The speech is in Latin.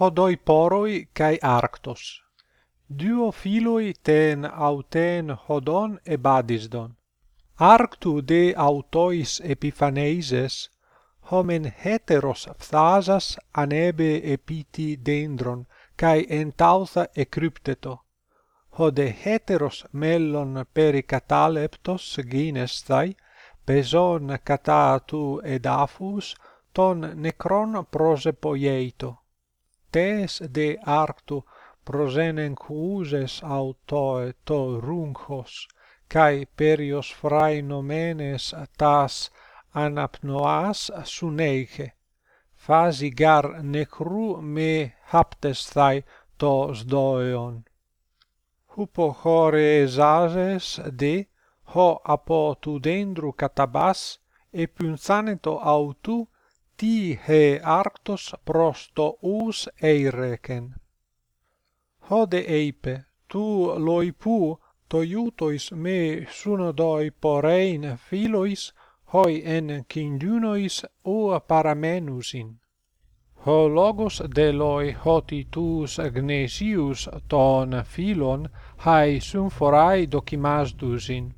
hodoi poroi kai arctos. Duo filoi ten auten hodon e badisdon. Arctu de autois epiphaneises homen heteros phthasas anebe epiti dendron kai entautha ecrypteto. Hode heteros mellon pericataleptos ginestai, peson catatu edafus ton necron prosepoieito tes de arctu prosenencuses autoe to runchos kai perios phrainomenes tas anapnoas suneiche phasi gar necru me haptesthai to sdoeon hupo chore esases de ho apo tu dendru katabas e punzaneto autu ti he arctos prosto us eireken. Hode eipe, tu loipu to iutois me sunodoi porein philois hoi en kindunois o paramenusin. Ho logos deloi hoti tus gnesius ton philon hai sumforai dokimasdusin.